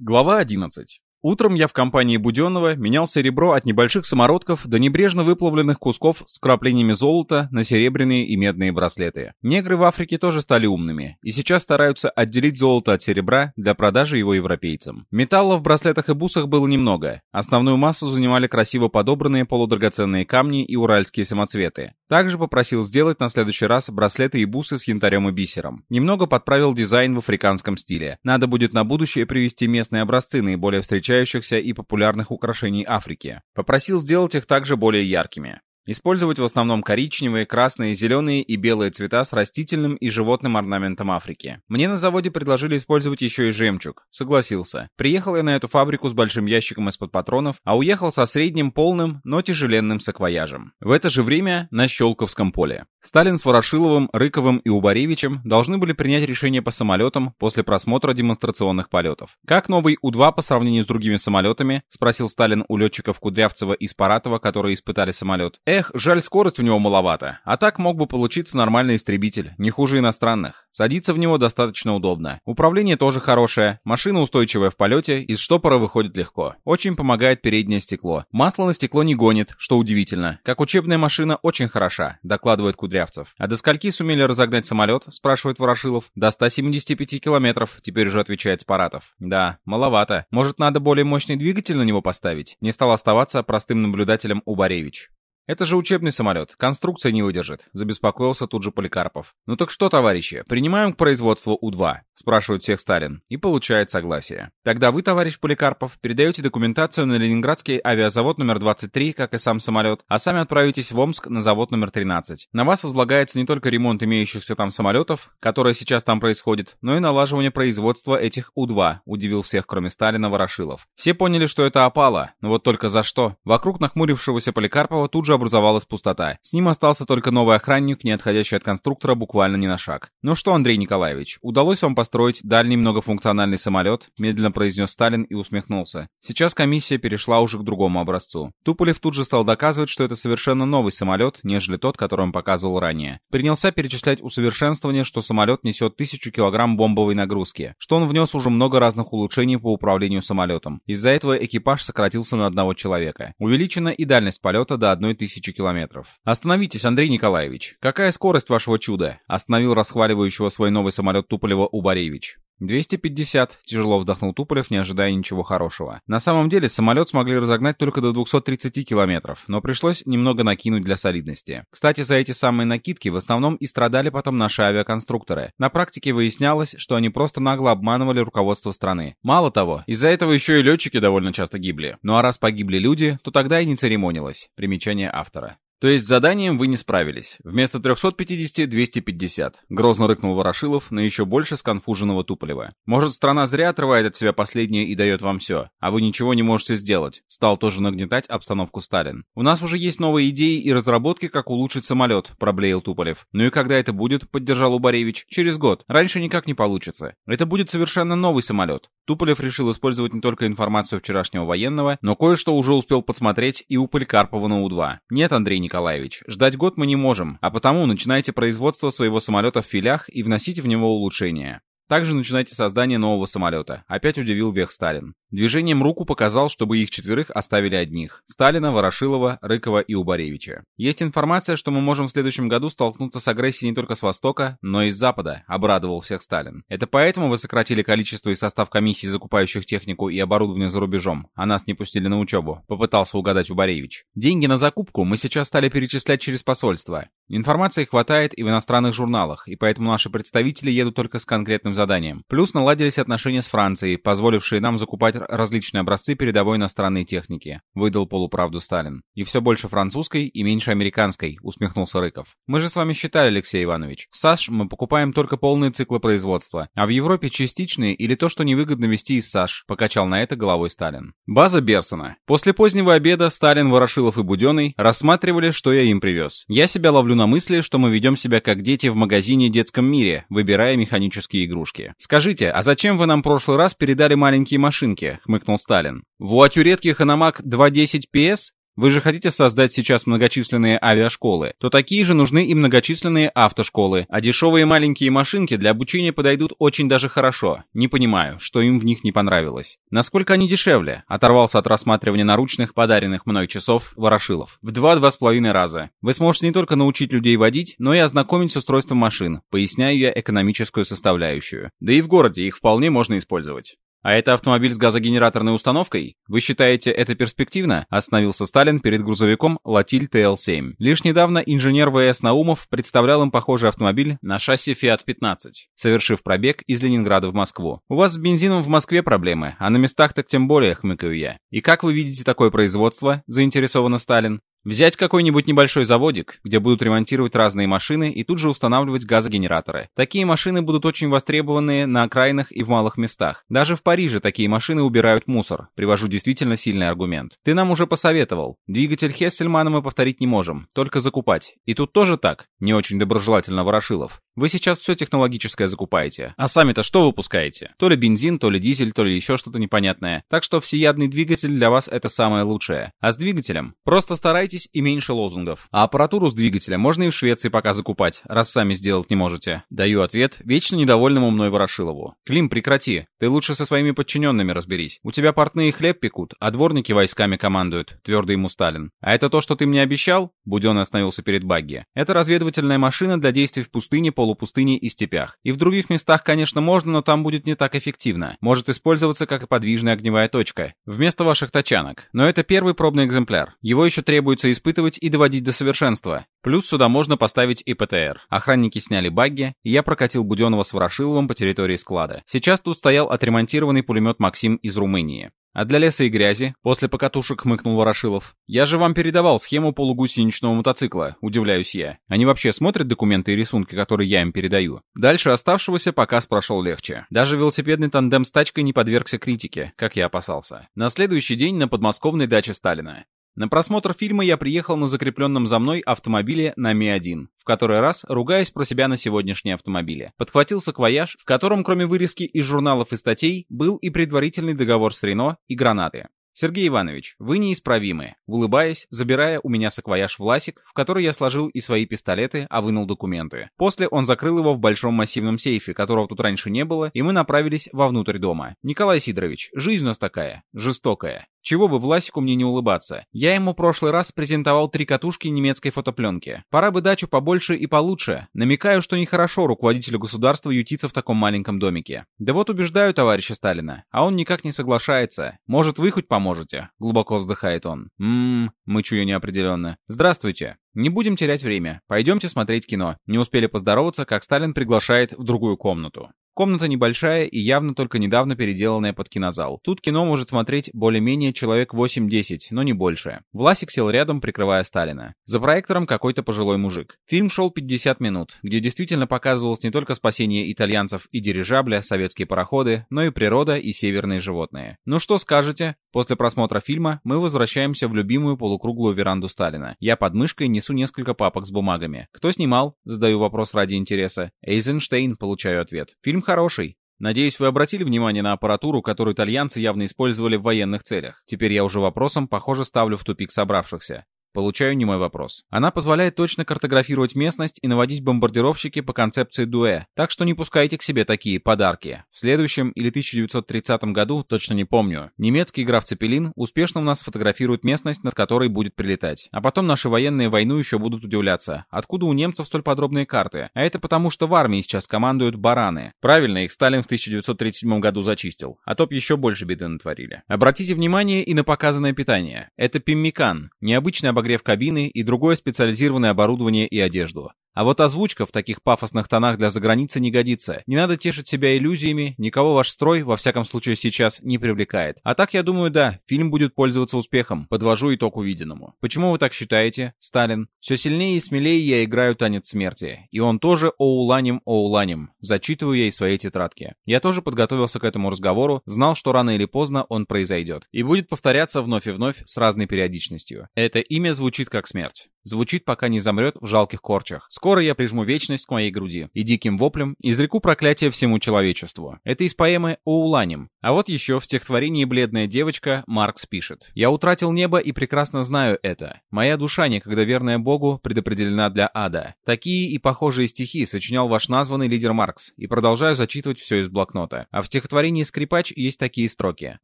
Глава 11. Утром я в компании Буденного менял серебро от небольших самородков до небрежно выплавленных кусков с краплениями золота на серебряные и медные браслеты. Негры в Африке тоже стали умными, и сейчас стараются отделить золото от серебра для продажи его европейцам. Металла в браслетах и бусах было немного. Основную массу занимали красиво подобранные полудрагоценные камни и уральские самоцветы. Также попросил сделать на следующий раз браслеты и бусы с янтарем и бисером. Немного подправил дизайн в африканском стиле. Надо будет на будущее привести местные образцы, наиболее встречающиеся встречающихся и популярных украшений Африки. Попросил сделать их также более яркими. Использовать в основном коричневые, красные, зеленые и белые цвета с растительным и животным орнаментом Африки. Мне на заводе предложили использовать еще и жемчуг. Согласился. Приехал я на эту фабрику с большим ящиком из-под патронов, а уехал со средним, полным, но тяжеленным саквояжем. В это же время на Щелковском поле. Сталин с Ворошиловым, Рыковым и Убаревичем должны были принять решение по самолетам после просмотра демонстрационных полетов. «Как новый У-2 по сравнению с другими самолетами?» — спросил Сталин у летчиков Кудрявцева и Спаратова, которые испытали самолет. Эх, жаль, скорость у него маловато. А так мог бы получиться нормальный истребитель, не хуже иностранных. Садиться в него достаточно удобно. Управление тоже хорошее, машина устойчивая в полете, из штопора выходит легко. Очень помогает переднее стекло. Масло на стекло не гонит, что удивительно. Как учебная машина очень хороша, докладывает Кудрявцев. А до скольки сумели разогнать самолет, спрашивает Ворошилов. До 175 километров, теперь уже отвечает Спаратов. Да, маловато. Может, надо более мощный двигатель на него поставить? Не стал оставаться простым наблюдателем Убаревич. «Это же учебный самолет, конструкция не выдержит», — забеспокоился тут же Поликарпов. «Ну так что, товарищи, принимаем к производству У-2?» — спрашивает всех Сталин, и получает согласие. «Тогда вы, товарищ Поликарпов, передаете документацию на Ленинградский авиазавод номер 23, как и сам самолет, а сами отправитесь в Омск на завод номер 13. На вас возлагается не только ремонт имеющихся там самолетов, которое сейчас там происходит, но и налаживание производства этих У-2», — удивил всех, кроме Сталина, Ворошилов. Все поняли, что это опало, но вот только за что. Вокруг нахмурившегося Поликарпова тут же образовалась пустота. С ним остался только новый охранник, не отходящий от конструктора буквально ни на шаг. «Ну что, Андрей Николаевич, удалось вам построить дальний многофункциональный самолет?» медленно произнес Сталин и усмехнулся. Сейчас комиссия перешла уже к другому образцу. Туполев тут же стал доказывать, что это совершенно новый самолет, нежели тот, который он показывал ранее. Принялся перечислять усовершенствование, что самолет несет тысячу килограмм бомбовой нагрузки, что он внес уже много разных улучшений по управлению самолетом. Из-за этого экипаж сократился на одного человека. Увеличена и дальность полета до одной тысячи километров. «Остановитесь, Андрей Николаевич. Какая скорость вашего чуда?» Остановил расхваливающего свой новый самолет Туполева Убаревич. 250, тяжело вздохнул Туполев, не ожидая ничего хорошего. На самом деле, самолет смогли разогнать только до 230 километров, но пришлось немного накинуть для солидности. Кстати, за эти самые накидки в основном и страдали потом наши авиаконструкторы. На практике выяснялось, что они просто нагло обманывали руководство страны. Мало того, из-за этого еще и летчики довольно часто гибли. Ну а раз погибли люди, то тогда и не церемонилось. Примечание автора. То есть с заданием вы не справились. Вместо 350 — 250. Грозно рыкнул Ворошилов на еще больше сконфуженного Туполева. Может, страна зря отрывает от себя последнее и дает вам все, а вы ничего не можете сделать. Стал тоже нагнетать обстановку Сталин. У нас уже есть новые идеи и разработки, как улучшить самолет, проблеял Туполев. Ну и когда это будет, поддержал Убаревич. Через год. Раньше никак не получится. Это будет совершенно новый самолет. Туполев решил использовать не только информацию вчерашнего военного, но кое-что уже успел подсмотреть и у Поликарпова на У-2. Нет, Андрей Николаевич, ждать год мы не можем, а потому начинайте производство своего самолета в филях и вносите в него улучшения. Также начинайте создание нового самолета. Опять удивил Вех Сталин. Движением руку показал, чтобы их четверых оставили одних. Сталина, Ворошилова, Рыкова и Убаревича. Есть информация, что мы можем в следующем году столкнуться с агрессией не только с Востока, но и с Запада, обрадовал всех Сталин. Это поэтому вы сократили количество и состав комиссий, закупающих технику и оборудование за рубежом, а нас не пустили на учебу, попытался угадать Убаревич. Деньги на закупку мы сейчас стали перечислять через посольство. Информации хватает и в иностранных журналах, и поэтому наши представители едут только с конкретным заданием. Плюс наладились отношения с Францией, позволившие нам закупать различные образцы передовой иностранной техники», — выдал полуправду Сталин. «И все больше французской и меньше американской», — усмехнулся Рыков. «Мы же с вами считали, Алексей Иванович. В САШ мы покупаем только полные циклы производства, а в Европе частичные или то, что невыгодно вести из САШ», — покачал на это головой Сталин. База Берсона. После позднего обеда Сталин, Ворошилов и Буденный рассматривали, что я им привез. Я себя ловлю на мысли, что мы ведем себя как дети в магазине детском мире, выбирая механические игрушки. Скажите, а зачем вы нам в прошлый раз передали маленькие машинки? — хмыкнул Сталин. «Вот у редких Аномак 210 PS Вы же хотите создать сейчас многочисленные авиашколы, то такие же нужны и многочисленные автошколы, а дешевые маленькие машинки для обучения подойдут очень даже хорошо. Не понимаю, что им в них не понравилось. Насколько они дешевле? Оторвался от рассматривания наручных, подаренных мной часов, Ворошилов. В два-два с половиной раза. Вы сможете не только научить людей водить, но и ознакомить с устройством машин, поясняю я экономическую составляющую. Да и в городе их вполне можно использовать. «А это автомобиль с газогенераторной установкой? Вы считаете это перспективно?» Остановился Сталин перед грузовиком «Латиль ТЛ-7». Лишь недавно инженер ВС Наумов представлял им похожий автомобиль на шасси Fiat-15, совершив пробег из Ленинграда в Москву. «У вас с бензином в Москве проблемы, а на местах так тем более», хмыкаю я. «И как вы видите такое производство?» – заинтересован Сталин. Взять какой-нибудь небольшой заводик, где будут ремонтировать разные машины и тут же устанавливать газогенераторы. Такие машины будут очень востребованы на окраинах и в малых местах. Даже в Париже такие машины убирают мусор. Привожу действительно сильный аргумент. Ты нам уже посоветовал. Двигатель Хессельмана мы повторить не можем, только закупать. И тут тоже так. Не очень доброжелательно Ворошилов. Вы сейчас все технологическое закупаете. А сами-то что выпускаете? То ли бензин, то ли дизель, то ли еще что-то непонятное. Так что всеядный двигатель для вас это самое лучшее. А с двигателем? Просто старайтесь и меньше лозунгов. А аппаратуру с двигателя можно и в Швеции пока закупать, раз сами сделать не можете. Даю ответ вечно недовольному мной Ворошилову. Клим, прекрати. Ты лучше со своими подчиненными разберись. У тебя портные хлеб пекут, а дворники войсками командуют, твердо ему Сталин. А это то, что ты мне обещал? Буден остановился перед Багги. Это разведывательная машина для действий в пустыне по полупустыне и степях. И в других местах, конечно, можно, но там будет не так эффективно. Может использоваться как и подвижная огневая точка. Вместо ваших тачанок. Но это первый пробный экземпляр. Его еще требуется испытывать и доводить до совершенства. Плюс сюда можно поставить и ПТР. Охранники сняли багги, и я прокатил Буденова с Ворошиловым по территории склада. Сейчас тут стоял отремонтированный пулемет «Максим» из Румынии. А для леса и грязи, после покатушек хмыкнул Ворошилов. Я же вам передавал схему полугусеничного мотоцикла, удивляюсь я. Они вообще смотрят документы и рисунки, которые я им передаю? Дальше оставшегося показ прошел легче. Даже велосипедный тандем с тачкой не подвергся критике, как я опасался. На следующий день на подмосковной даче Сталина. На просмотр фильма я приехал на закрепленном за мной автомобиле на Ми-1, в который раз ругаясь про себя на сегодняшние автомобили. Подхватил саквояж, в котором кроме вырезки из журналов и статей был и предварительный договор с Рено и гранаты. «Сергей Иванович, вы неисправимы», улыбаясь, забирая у меня саквояж Власик, в который я сложил и свои пистолеты, а вынул документы. После он закрыл его в большом массивном сейфе, которого тут раньше не было, и мы направились вовнутрь дома. «Николай Сидорович, жизнь у нас такая, жестокая. Чего бы Власику мне не улыбаться. Я ему прошлый раз презентовал три катушки немецкой фотопленки. Пора бы дачу побольше и получше. Намекаю, что нехорошо руководителю государства ютиться в таком маленьком домике. Да вот убеждаю товарища Сталина, а он никак не соглашается. Может, вы хоть поможете? Глубоко вздыхает он. Ммм, мычу я неопределенно. Здравствуйте. Не будем терять время. Пойдемте смотреть кино. Не успели поздороваться, как Сталин приглашает в другую комнату. Комната небольшая и явно только недавно переделанная под кинозал. Тут кино может смотреть более-менее человек 8-10, но не больше. Власик сел рядом, прикрывая Сталина. За проектором какой-то пожилой мужик. Фильм шел 50 минут, где действительно показывалось не только спасение итальянцев и дирижабля, советские пароходы, но и природа и северные животные. Ну что скажете? После просмотра фильма мы возвращаемся в любимую полукруглую веранду Сталина. Я под мышкой несу несколько папок с бумагами. Кто снимал? Задаю вопрос ради интереса. Эйзенштейн, получаю ответ. Фильм хороший. Надеюсь, вы обратили внимание на аппаратуру, которую итальянцы явно использовали в военных целях. Теперь я уже вопросом, похоже, ставлю в тупик собравшихся. Получаю не мой вопрос. Она позволяет точно картографировать местность и наводить бомбардировщики по концепции Дуэ, так что не пускайте к себе такие подарки. В следующем или 1930 году, точно не помню, немецкий граф Цепелин успешно у нас фотографирует местность, над которой будет прилетать. А потом наши военные войну еще будут удивляться. Откуда у немцев столь подробные карты? А это потому, что в армии сейчас командуют бараны. Правильно, их Сталин в 1937 году зачистил. А топ еще больше беды натворили. Обратите внимание и на показанное питание. Это пиммикан, необычный обогрев обогрев кабины и другое специализированное оборудование и одежду. А вот озвучка в таких пафосных тонах для заграницы не годится. Не надо тешить себя иллюзиями, никого ваш строй, во всяком случае сейчас, не привлекает. А так, я думаю, да, фильм будет пользоваться успехом. Подвожу итог увиденному. Почему вы так считаете, Сталин? Все сильнее и смелее я играю танец смерти. И он тоже оуланим оуланим. Зачитываю я из своей тетрадки. Я тоже подготовился к этому разговору, знал, что рано или поздно он произойдет. И будет повторяться вновь и вновь с разной периодичностью. Это имя звучит как смерть. Звучит, пока не замрет в жалких корчах. Скоро я прижму вечность к моей груди и диким воплем изреку проклятие всему человечеству. Это из поэмы «Оуланим». А вот еще в стихотворении «Бледная девочка» Маркс пишет. «Я утратил небо и прекрасно знаю это. Моя душа, некогда верная Богу, предопределена для ада». Такие и похожие стихи сочинял ваш названный лидер Маркс, и продолжаю зачитывать все из блокнота. А в стихотворении «Скрипач» есть такие строки.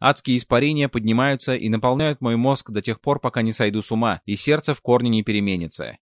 «Адские испарения поднимаются и наполняют мой мозг до тех пор, пока не сойду с ума, и сердце в корне не переменится.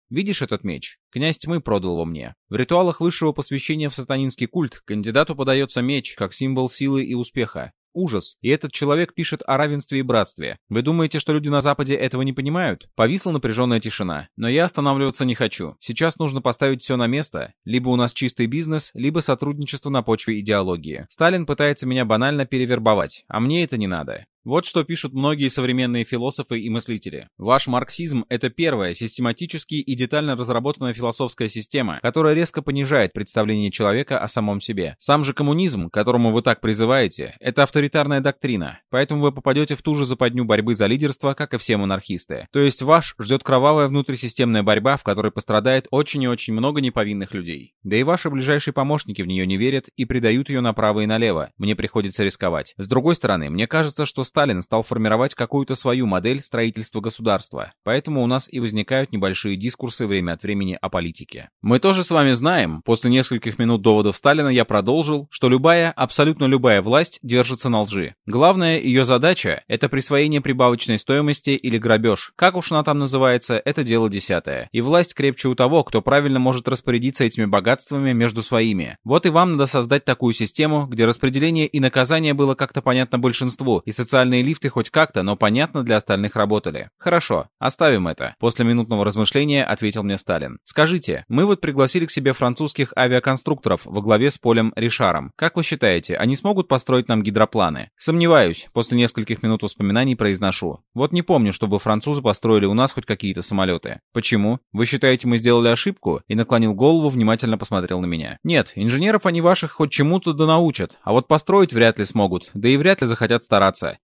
Видишь этот меч? Князь тьмы продал его мне. В ритуалах высшего посвящения в сатанинский культ кандидату подается меч, как символ силы и успеха. Ужас. И этот человек пишет о равенстве и братстве. Вы думаете, что люди на Западе этого не понимают? Повисла напряженная тишина. Но я останавливаться не хочу. Сейчас нужно поставить все на место. Либо у нас чистый бизнес, либо сотрудничество на почве идеологии. Сталин пытается меня банально перевербовать, а мне это не надо. Вот что пишут многие современные философы и мыслители. Ваш марксизм – это первая, систематически и детально разработанная философская система, которая резко понижает представление человека о самом себе. Сам же коммунизм, к которому вы так призываете, это авторитарная доктрина, поэтому вы попадете в ту же западню борьбы за лидерство, как и все монархисты. То есть ваш ждет кровавая внутрисистемная борьба, в которой пострадает очень и очень много неповинных людей. Да и ваши ближайшие помощники в нее не верят и предают ее направо и налево. Мне приходится рисковать. С другой стороны, мне кажется, что Сталин стал формировать какую-то свою модель строительства государства, поэтому у нас и возникают небольшие дискурсы время от времени о политике. Мы тоже с вами знаем, после нескольких минут доводов Сталина я продолжил, что любая, абсолютно любая власть держится на лжи. Главная ее задача – это присвоение прибавочной стоимости или грабеж. Как уж она там называется, это дело десятое. И власть крепче у того, кто правильно может распорядиться этими богатствами между своими. Вот и вам надо создать такую систему, где распределение и наказание было как-то понятно большинству, и социальные социальные лифты хоть как-то, но понятно для остальных работали. Хорошо, оставим это. После минутного размышления ответил мне Сталин. Скажите, мы вот пригласили к себе французских авиаконструкторов во главе с Полем Ришаром. Как вы считаете, они смогут построить нам гидропланы? Сомневаюсь. После нескольких минут воспоминаний произношу. Вот не помню, чтобы французы построили у нас хоть какие-то самолеты. Почему? Вы считаете, мы сделали ошибку? И наклонил голову, внимательно посмотрел на меня. Нет, инженеров они ваших хоть чему-то да научат, а вот построить вряд ли смогут, да и вряд ли захотят стараться.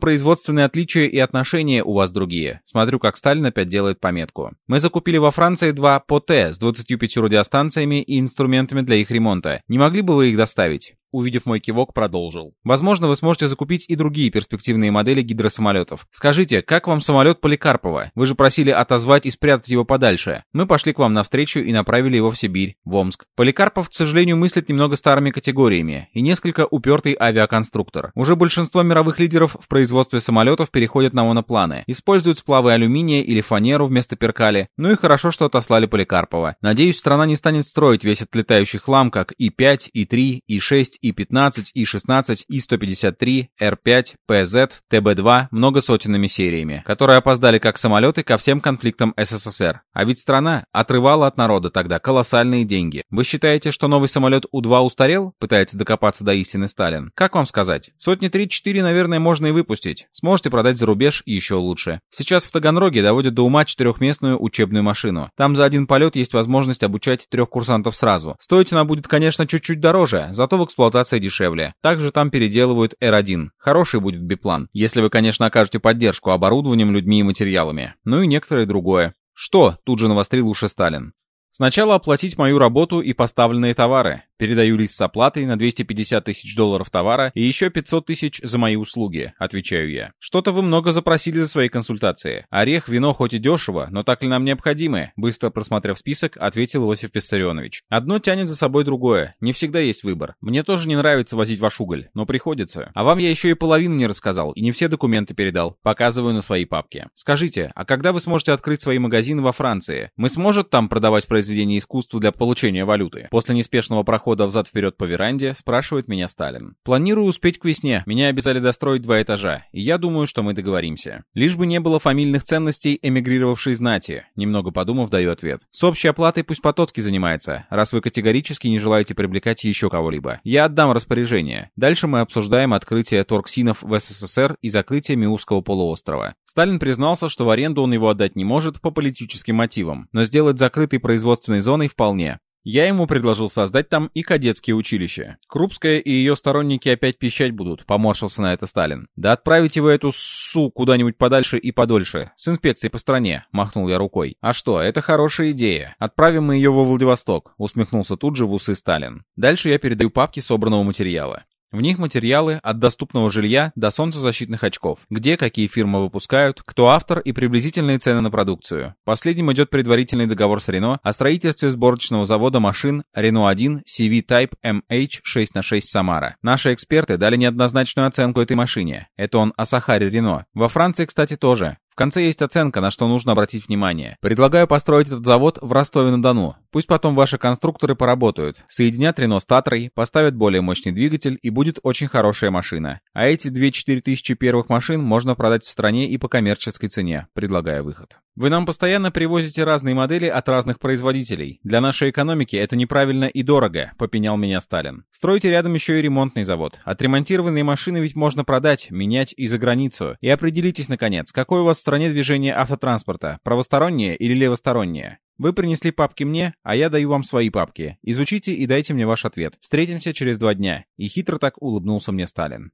Производственные отличия и отношения у вас другие. Смотрю, как Сталин опять делает пометку. Мы закупили во Франции два ПОТ с 25 радиостанциями и инструментами для их ремонта. Не могли бы вы их доставить? Увидев мой кивок, продолжил. Возможно, вы сможете закупить и другие перспективные модели гидросамолетов. Скажите, как вам самолет Поликарпова? Вы же просили отозвать и спрятать его подальше. Мы пошли к вам навстречу и направили его в Сибирь, в Омск. Поликарпов, к сожалению, мыслит немного старыми категориями и несколько упертый авиаконструктор. Уже большинство мировых лидеров в производстве самолетов переходят на монопланы, используют сплавы алюминия или фанеру вместо перкали. Ну и хорошо, что отослали Поликарпова. Надеюсь, страна не станет строить весь этот летающий хлам, как И-5, И-3, И-6 И-15, И-16, И-153, Р-5, ПЗ, ТБ-2 многосотенными сериями, которые опоздали как самолеты ко всем конфликтам СССР. А ведь страна отрывала от народа тогда колоссальные деньги. Вы считаете, что новый самолет У-2 устарел? Пытается докопаться до истины Сталин. Как вам сказать? Сотни 3-4, наверное, можно и выпустить. Сможете продать за рубеж еще лучше. Сейчас в Таганроге доводят до ума четырехместную учебную машину. Там за один полет есть возможность обучать трех курсантов сразу. Стоить она будет, конечно, чуть-чуть дороже, зато в эксплуатации эксплуатация дешевле. Также там переделывают R1. Хороший будет биплан. Если вы, конечно, окажете поддержку оборудованием, людьми и материалами. Ну и некоторое другое. Что? Тут же навострил уши Сталин. Сначала оплатить мою работу и поставленные товары. Передаю лист с оплатой на 250 тысяч долларов товара и еще 500 тысяч за мои услуги, отвечаю я. Что-то вы много запросили за свои консультации. Орех, вино хоть и дешево, но так ли нам необходимы? Быстро просмотрев список, ответил Иосиф Виссарионович. Одно тянет за собой другое. Не всегда есть выбор. Мне тоже не нравится возить ваш уголь, но приходится. А вам я еще и половину не рассказал и не все документы передал. Показываю на своей папке. Скажите, а когда вы сможете открыть свои магазины во Франции? Мы сможем там продавать произведения искусства для получения валюты? После неспешного прохода хода взад-вперед по веранде, спрашивает меня Сталин. Планирую успеть к весне. Меня обязали достроить два этажа, и я думаю, что мы договоримся. Лишь бы не было фамильных ценностей эмигрировавшей знати. Немного подумав, даю ответ. С общей оплатой пусть Потоцкий занимается, раз вы категорически не желаете привлекать еще кого-либо. Я отдам распоряжение. Дальше мы обсуждаем открытие торксинов в СССР и закрытие Миусского полуострова. Сталин признался, что в аренду он его отдать не может по политическим мотивам, но сделать закрытой производственной зоной вполне. Я ему предложил создать там и кадетские училища. Крупская и ее сторонники опять пищать будут, поморщился на это Сталин. Да отправите вы эту ссу куда-нибудь подальше и подольше, с инспекцией по стране, махнул я рукой. А что, это хорошая идея. Отправим мы ее во Владивосток, усмехнулся тут же в усы Сталин. Дальше я передаю папки собранного материала. В них материалы от доступного жилья до солнцезащитных очков, где какие фирмы выпускают, кто автор и приблизительные цены на продукцию. Последним идет предварительный договор с Renault о строительстве сборочного завода машин Renault 1 CV Type MH6 6 Самара. Наши эксперты дали неоднозначную оценку этой машине. Это он о Сахаре Renault. Во Франции, кстати, тоже конце есть оценка, на что нужно обратить внимание. Предлагаю построить этот завод в Ростове-на-Дону. Пусть потом ваши конструкторы поработают, соединят Рено с Татрой, поставят более мощный двигатель и будет очень хорошая машина. А эти 2-4 тысячи первых машин можно продать в стране и по коммерческой цене, предлагая выход. Вы нам постоянно привозите разные модели от разных производителей. Для нашей экономики это неправильно и дорого, попенял меня Сталин. Стройте рядом еще и ремонтный завод. Отремонтированные машины ведь можно продать, менять и за границу. И определитесь, наконец, какой у вас в стране движение автотранспорта, правостороннее или левостороннее? Вы принесли папки мне, а я даю вам свои папки. Изучите и дайте мне ваш ответ. Встретимся через два дня. И хитро так улыбнулся мне Сталин.